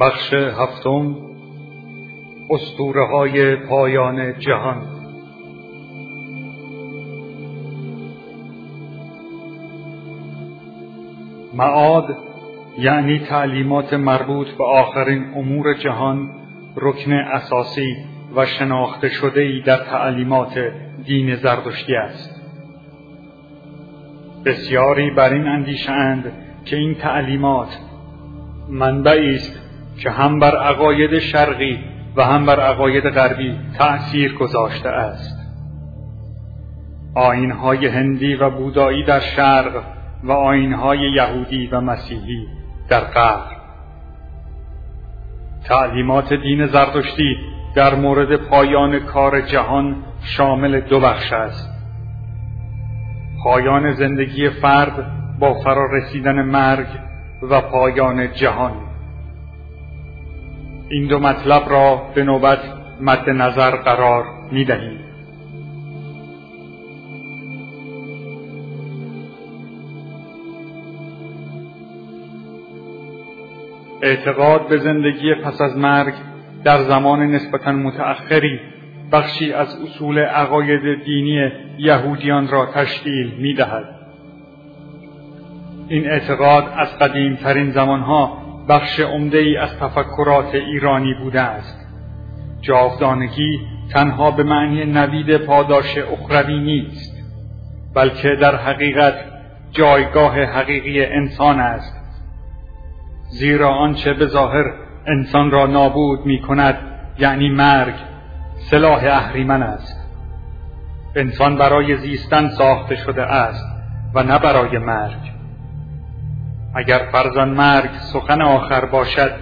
بخش هفتم اسطوره های پایان جهان. معاد یعنی تعلیمات مربوط به آخرین امور جهان رکن اساسی و شناخته شده ای در تعلیمات دین زردشتی است. بسیاری بر این اندیشند که این تعلیمات منبعی است که هم بر عقاید شرقی و هم بر عقاید غربی تأثیر گذاشته است. آینهای هندی و بودایی در شرق و آینهای یهودی و مسیحی در غرب. تعلیمات دین زرتشتی در مورد پایان کار جهان شامل دو بخش است. پایان زندگی فرد با فرا رسیدن مرگ و پایان جهان. این دو مطلب را به نوبت مد نظر قرار می دهیم. اعتقاد به زندگی پس از مرگ در زمان نسبتا متأخری بخشی از اصول عقاید دینی یهودیان را تشکیل می دهد. این اعتقاد از قدیمترین زمانها بخش عمده ای از تفکرات ایرانی بوده است. جاودانگی تنها به معنی نوید پاداش اخروی نیست بلکه در حقیقت جایگاه حقیقی انسان است. زیرا آنچه به ظاهر انسان را نابود می کند یعنی مرگ سلاح اهریمن است. انسان برای زیستن ساخته شده است و نه برای مرگ. اگر فرزان مرگ سخن آخر باشد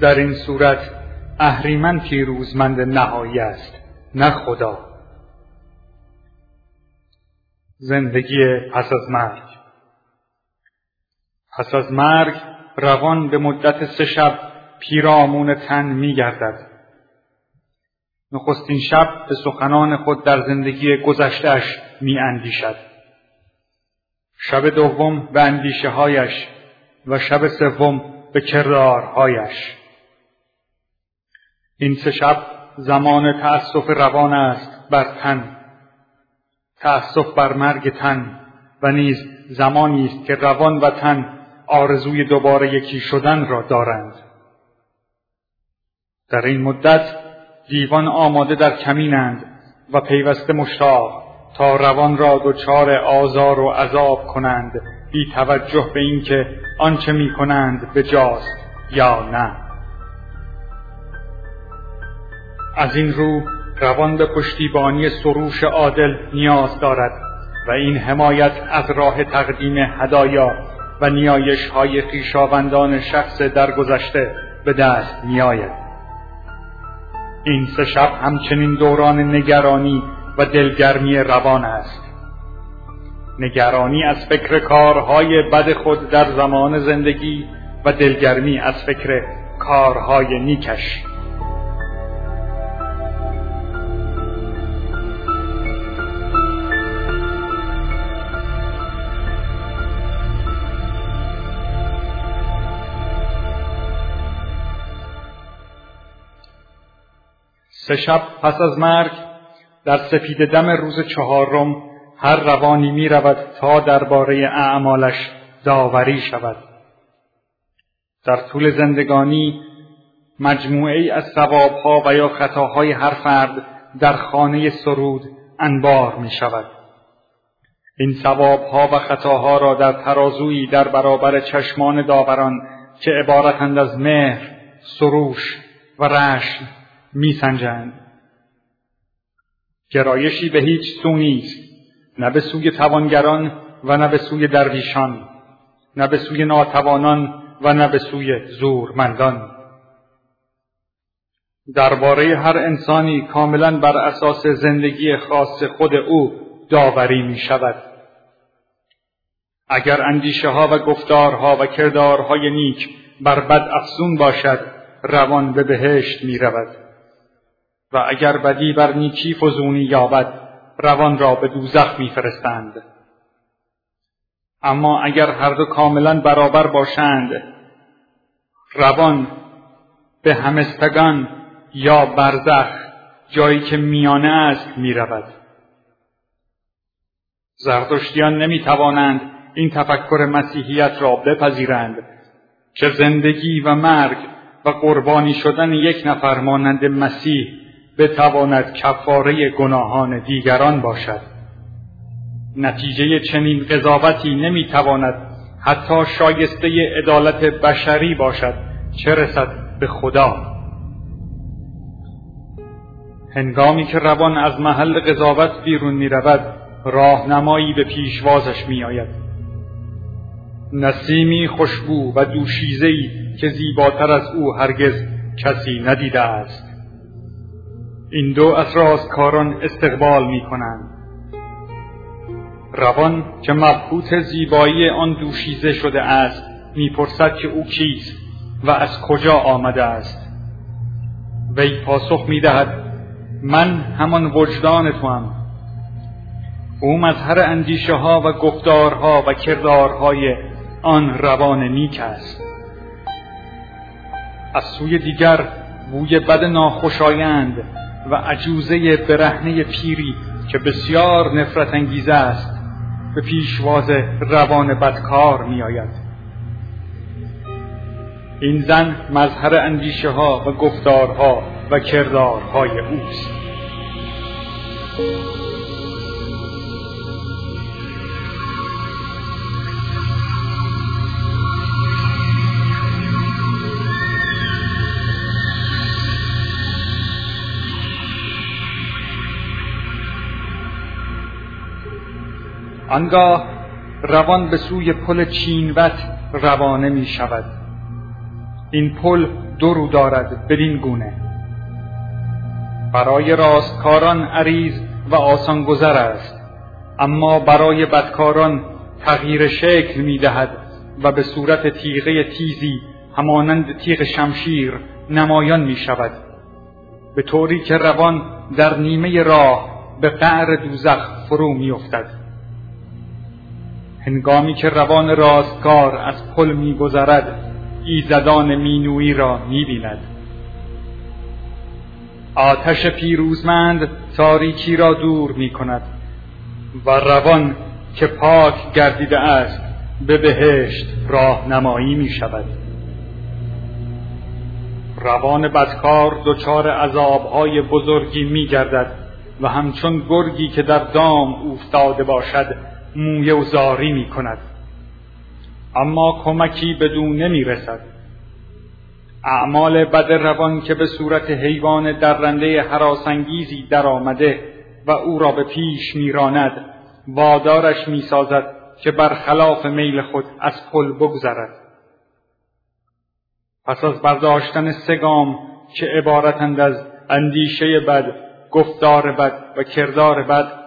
در این صورت اهریمن پیروزمند نهایی است نه خدا زندگی پس از مرگ پس از مرگ روان به مدت سه شب پیرامون تن می گردد. نخستین شب به سخنان خود در زندگی گذشتهش می اندیشد. شب دوم به اندیشه هایش و شب سوم به کردارهایش. این سه شب زمان تأسف روان است بر تن تأسف بر مرگ تن و نیز زمانی است که روان و تن آرزوی دوباره یکی شدن را دارند در این مدت دیوان آماده در کمینند و پیوسته مشتاق تا روان را دچار آزار و عذاب کنند بی توجه به اینکه آنچه می کنند به جاست یا نه از این رو روان به پشتیبانی سروش عادل نیاز دارد و این حمایت از راه تقدیم هدایا و نیایش های خیشاوندان شخص درگذشته به دست می آید. این سه شب همچنین دوران نگرانی و دلگرمی روان است. نگرانی از فکر کارهای بد خود در زمان زندگی و دلگرمی از فکر کارهای نیکش. سه شب پس از مرگ در سپید دم روز چهارم هر روانی می رود تا درباره اعمالش داوری شود. در طول زندگانی مجموعه از ثوابها و یا خطاهای هر فرد در خانه سرود انبار می شود این ثوابها و خطاها را در ترازویی در برابر چشمان داوران که عبارتند از مهر سروش و رشن میسنجند. گرایشی به هیچ سو نیست. نه به سوی توانگران و نه به سوی درویشان. نه به سوی ناتوانان و نه به سوی زورمندان. درباره هر انسانی کاملا بر اساس زندگی خاص خود او داوری می شود اگر اندیشه ها و گفتارها و کردارهای نیک بر بد افزون باشد روان به بهشت می رود و اگر بدی بر نیکی فزونی یابد روان را به دوزخ میفرستند اما اگر هر دو کاملا برابر باشند روان به همستگان یا برزخ جایی که میانه است می رود. زرتشتیان نمی توانند این تفکر مسیحیت را بپذیرند که زندگی و مرگ و قربانی شدن یک نفر مانند مسیح بتواند کفاره گناهان دیگران باشد. نتیجه چنین قضاوتی نمی‌تواند حتی شایسته عدالت بشری باشد چه رسد به خدا. هنگامی که روان از محل قضاوت بیرون می رود راهنمایی به پیشوازش می آید نسیمی خوشبو و دوشیزهی که زیباتر از او هرگز کسی ندیده است. این دو از کاران استقبال می کنند روان که مبهوت زیبایی آن دوشیزه شده است می‌پرسد که او کیست و از کجا آمده است. وی پاسخ می‌دهد من همان وجدان تو هم. او مظهر اندیشه ها و گفتارها و کردارهای آن روان نیک است. از سوی دیگر بوی بد ناخوشایند و عجوزه برهنه پیری که بسیار نفرت انگیزه است به پیشواز روان بدکار می آید این زن مظهر اندیشه ها و گفتارها و کردارهای اوست. آنگاه روان به سوی پل چینوت روانه می شود. این پل دو رو دارد بدین گونه. برای راستکاران عریض و آسان گذر است. اما برای بدکاران تغییر شکل می دهد و به صورت تیغه تیزی همانند تیغ شمشیر نمایان می شود. به طوری که روان در نیمه راه به قعر دوزخ فرو می افتد. هنگامی که روان راستکار از پل میگذرد ایزدان مینویی را می‌بیند. آتش پیروزمند تاریکی را دور می کند و روان که پاک گردیده است به بهشت راهنمایی می شود روان بدکار دچار عذابهای بزرگی می گردد و همچون گرگی که در دام افتاده باشد مویه و زاری می کند اما کمکی بدون نمی رسد اعمال بد روان که به صورت حیوان درنده حراسانگیزی در آمده و او را به پیش میراند وادارش می‌سازد که برخلاف میل خود از پل بگذرد. پس از برداشتن سگام که عبارتند از اندیشه بد گفتار بد و کردار بد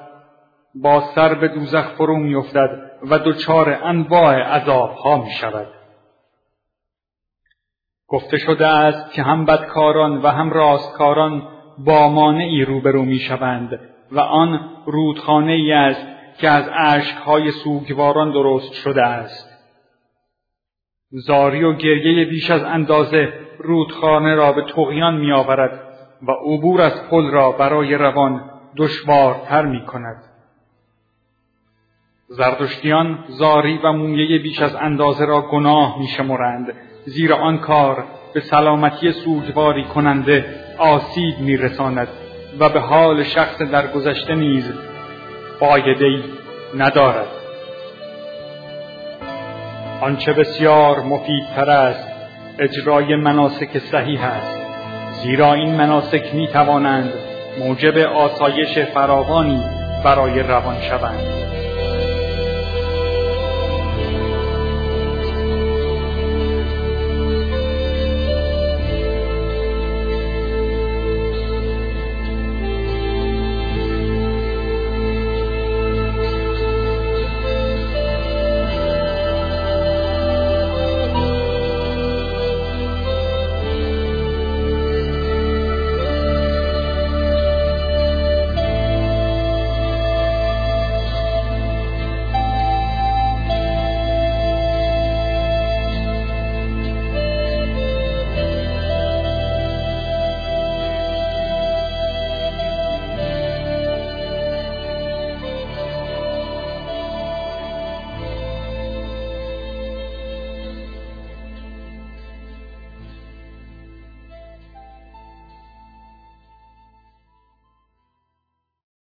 با سر به دوزخ فرو میافتد و دچار انواع عذابها می شود. گفته شده است که هم بدکاران و هم راستکاران با مانعی روبرو می شوند و آن رودخانه ای است که از اشکهای سوگواران درست شده است. زاری و گریه بیش از اندازه رودخانه را به تغیان می آورد و عبور از پل را برای روان دشوارتر می کند. زردشتیان زاری و مویه بیش از اندازه را گناه میشمرند. زیرا آن کار به سلامتی سوگواری کننده آسیب میرساند و به حال شخص درگذشته نیز فایده ندارد. آنچه بسیار مفیدتر است اجرای مناسک صحیح است. زیرا این مناسک می توانند موجب آسایش فراوانی برای روان شوند.